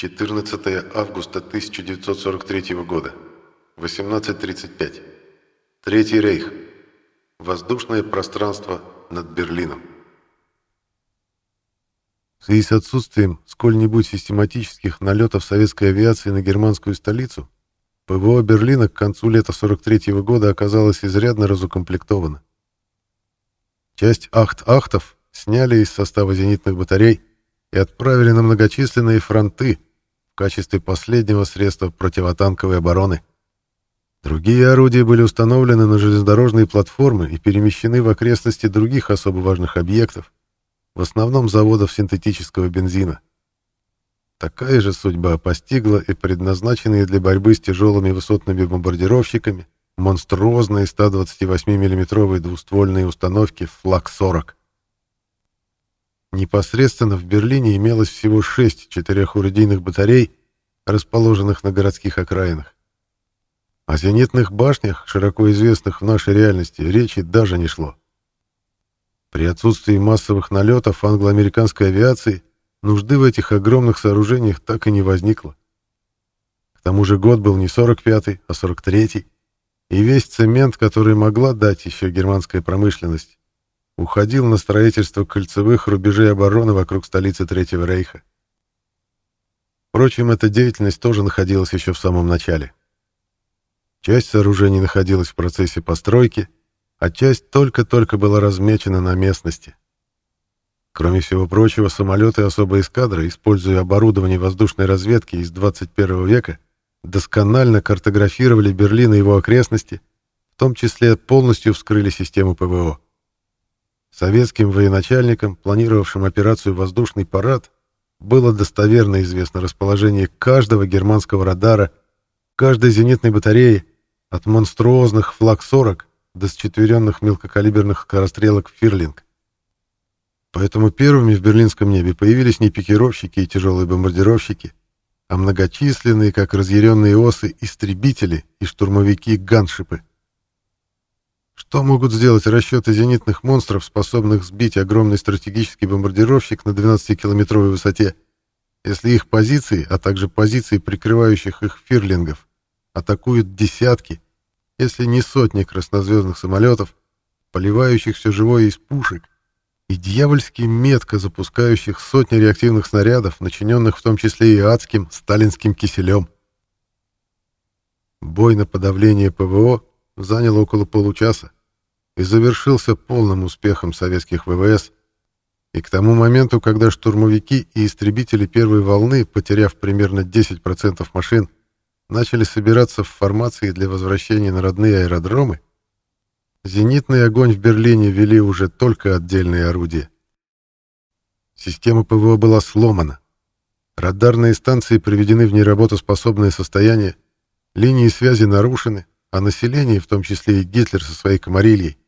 14 августа 1943 года. 18.35. Третий рейх. Воздушное пространство над Берлином. В связи с отсутствием сколь-нибудь систематических налетов советской авиации на германскую столицу, ПВО Берлина к концу лета 43 -го года оказалось изрядно разукомплектовано. Часть ахт-ахтов сняли из состава зенитных батарей и отправили на многочисленные фронты качестве последнего средства противотанковой обороны. Другие орудия были установлены на железнодорожные платформы и перемещены в окрестности других особо важных объектов, в основном заводов синтетического бензина. Такая же судьба постигла и предназначенные для борьбы с тяжелыми высотными бомбардировщиками монструозные 128 миллиметровые двуствольные установки «Флаг-40». Непосредственно в Берлине имелось всего шесть четырехурдийных батарей, расположенных на городских окраинах. О зенитных башнях, широко известных в нашей реальности, речи даже не шло. При отсутствии массовых налетов англо-американской авиации нужды в этих огромных сооружениях так и не возникло. К тому же год был не 45-й, а 43-й, и весь цемент, который могла дать еще германская промышленность, уходил на строительство кольцевых рубежей обороны вокруг столицы Третьего Рейха. Впрочем, эта деятельность тоже находилась еще в самом начале. Часть сооружений находилась в процессе постройки, а часть только-только была размечена на местности. Кроме всего прочего, самолеты особой эскадры, используя оборудование воздушной разведки из 21 века, досконально картографировали Берлин и его окрестности, в том числе полностью вскрыли систему ПВО. Советским военачальникам, планировавшим операцию «Воздушный парад», было достоверно известно расположение каждого германского радара, каждой зенитной батареи, от монструозных флаг-40 до счетверенных мелкокалиберных скорострелок «Фирлинг». Поэтому первыми в берлинском небе появились не пикировщики и тяжелые бомбардировщики, а многочисленные, как разъяренные осы, истребители и штурмовики-ганшипы. Что могут сделать расчеты зенитных монстров, способных сбить огромный стратегический бомбардировщик на 12-километровой высоте, если их позиции, а также позиции прикрывающих их фирлингов, атакуют десятки, если не сотни краснозвездных самолетов, поливающих все живое из пушек, и дьявольски метко запускающих сотни реактивных снарядов, начиненных в том числе и адским сталинским киселем. Бой на подавление ПВО занял около получаса и завершился полным успехом советских ВВС, и к тому моменту, когда штурмовики и истребители первой волны, потеряв примерно 10% машин, начали собираться в формации для возвращения на родные аэродромы, зенитный огонь в Берлине вели уже только отдельные орудия. Система ПВО была сломана. Радарные станции приведены в неработоспособное состояние, линии связи нарушены, а население, в том числе и Гитлер со своей комарильей,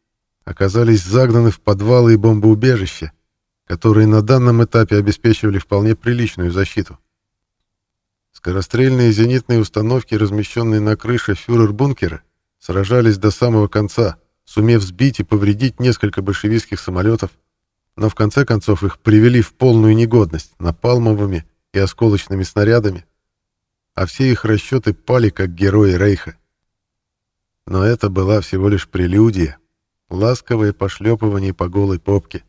оказались загнаны в подвалы и бомбоубежища, которые на данном этапе обеспечивали вполне приличную защиту. Скорострельные зенитные установки, размещенные на крыше фюрер-бункера, сражались до самого конца, сумев сбить и повредить несколько большевистских самолетов, но в конце концов их привели в полную негодность напалмовыми и осколочными снарядами, а все их расчеты пали как герои Рейха. Но это была всего лишь прелюдия, ласковое пошлепывание по голой попке.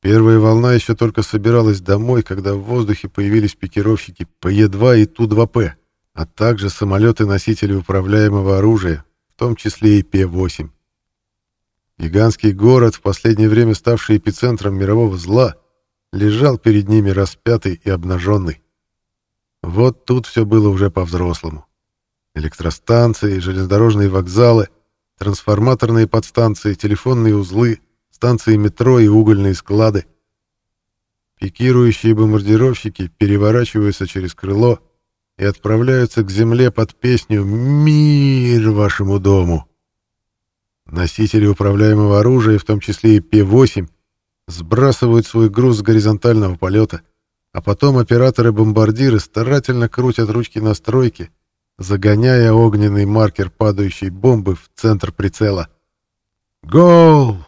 Первая волна еще только собиралась домой, когда в воздухе появились пикировщики ПЕ-2 и Ту-2П, а также самолеты-носители управляемого оружия, в том числе и П-8. Гигантский город, в последнее время ставший эпицентром мирового зла, лежал перед ними распятый и обнаженный. Вот тут все было уже по-взрослому. Электростанции, железнодорожные вокзалы, трансформаторные подстанции, телефонные узлы, станции метро и угольные склады. Пикирующие бомбардировщики переворачиваются через крыло и отправляются к земле под песню «Мир вашему дому». Носители управляемого оружия, в том числе и П-8, сбрасывают свой груз с горизонтального полета, а потом операторы-бомбардиры старательно крутят ручки настройки, загоняя огненный маркер падающей бомбы в центр прицела. «Гол!»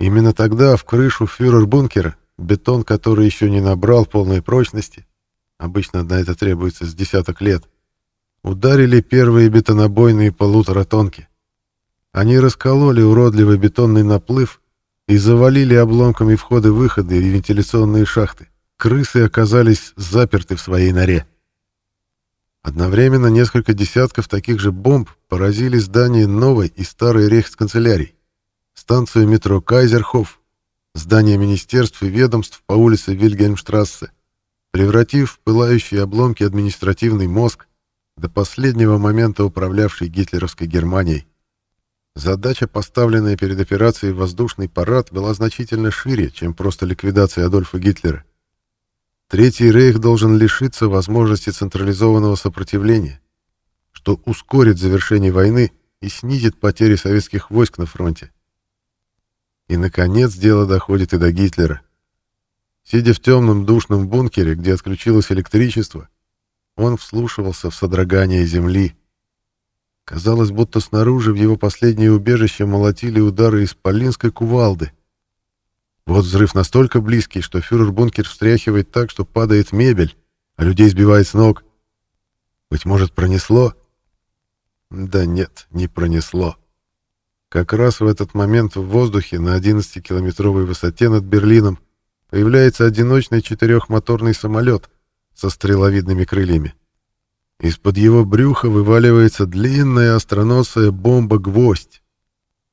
Именно тогда в крышу фюрер-бункера, бетон который еще не набрал полной прочности, обычно на это требуется с десяток лет, ударили первые бетонобойные полуторатонки. Они раскололи уродливый бетонный наплыв и завалили обломками входы-выходы и вентиляционные шахты. Крысы оказались заперты в своей норе. Одновременно несколько десятков таких же бомб поразили здания новой и старой рейхсканцелярий, станцию метро Кайзерхоф, здание министерств и ведомств по улице Вильгельмштрассе, превратив в пылающие обломки административный мозг, до последнего момента управлявший гитлеровской Германией. Задача, поставленная перед операцией «Воздушный парад», была значительно шире, чем просто ликвидация Адольфа Гитлера. Третий рейх должен лишиться возможности централизованного сопротивления, что ускорит завершение войны и снизит потери советских войск на фронте. И, наконец, дело доходит и до Гитлера. Сидя в темном душном бункере, где отключилось электричество, он вслушивался в содрогание земли, Казалось, будто снаружи в его последнее убежище молотили удары из кувалды. Вот взрыв настолько близкий, что фюрер-бункер встряхивает так, что падает мебель, а людей сбивает с ног. Быть может, пронесло? Да нет, не пронесло. Как раз в этот момент в воздухе на 11-километровой высоте над Берлином появляется одиночный четырехмоторный самолет со стреловидными крыльями. Из-под его брюха вываливается длинная остроносая бомба-гвоздь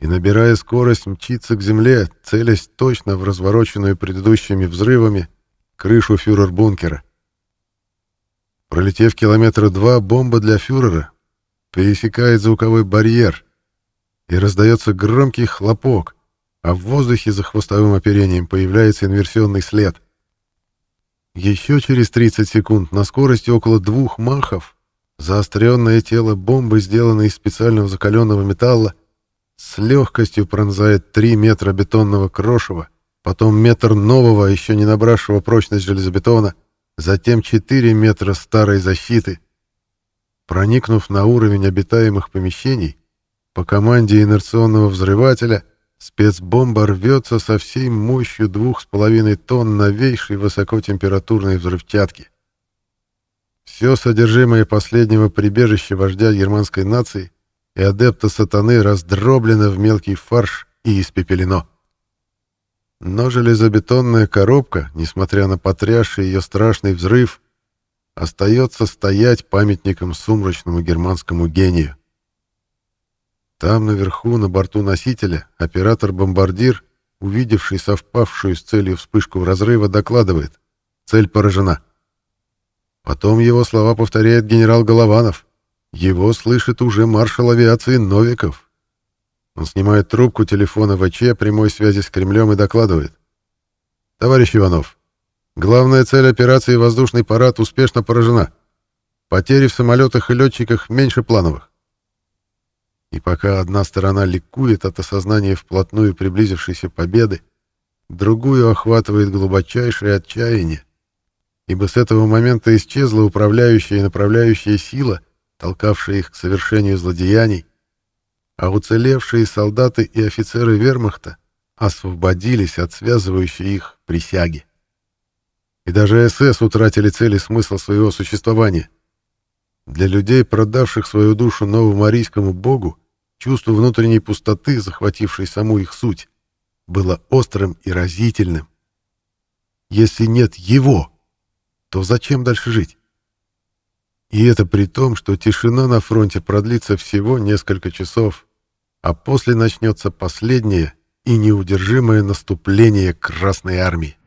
и, набирая скорость, мчится к земле, целясь точно в развороченную предыдущими взрывами крышу фюрер-бункера. Пролетев километра два, бомба для фюрера пересекает звуковой барьер, и раздается громкий хлопок, а в воздухе за хвостовым оперением появляется инверсионный след. Еще через 30 секунд на скорости около двух махов заостренное тело бомбы, сделанное из специального закаленного металла, с легкостью пронзает 3 метра бетонного крошева, потом метр нового, еще не набравшего прочность железобетона, затем 4 метра старой защиты. Проникнув на уровень обитаемых помещений, по команде инерционного взрывателя спецбомба рвется со всей мощью двух с половиной тонн новейшей высокотемпературной взрывчатки. Все содержимое последнего прибежища вождя германской нации и адепта сатаны раздроблено в мелкий фарш и испепелено. Но железобетонная коробка, несмотря на потрясший ее страшный взрыв, остается стоять памятником сумрачному германскому гению. Там наверху, на борту носителя, оператор-бомбардир, увидевший совпавшую с целью вспышку разрыва, докладывает. Цель поражена. Потом его слова повторяет генерал Голованов. Его слышит уже маршал авиации Новиков. Он снимает трубку телефона ВЧ прямой связи с Кремлем и докладывает. «Товарищ Иванов, главная цель операции «Воздушный парад» успешно поражена. Потери в самолетах и летчиках меньше плановых. И пока одна сторона ликует от осознания вплотную приблизившейся победы, другую охватывает глубочайшее отчаяние, ибо с этого момента исчезла управляющая и направляющая сила, толкавшая их к совершению злодеяний, а уцелевшие солдаты и офицеры вермахта освободились от связывающей их присяги. И даже СС утратили цель и смысл своего существования. Для людей, продавших свою душу новому арийскому богу, Чувство внутренней пустоты, захватившей саму их суть, было острым и разительным. Если нет его, то зачем дальше жить? И это при том, что тишина на фронте продлится всего несколько часов, а после начнется последнее и неудержимое наступление Красной Армии.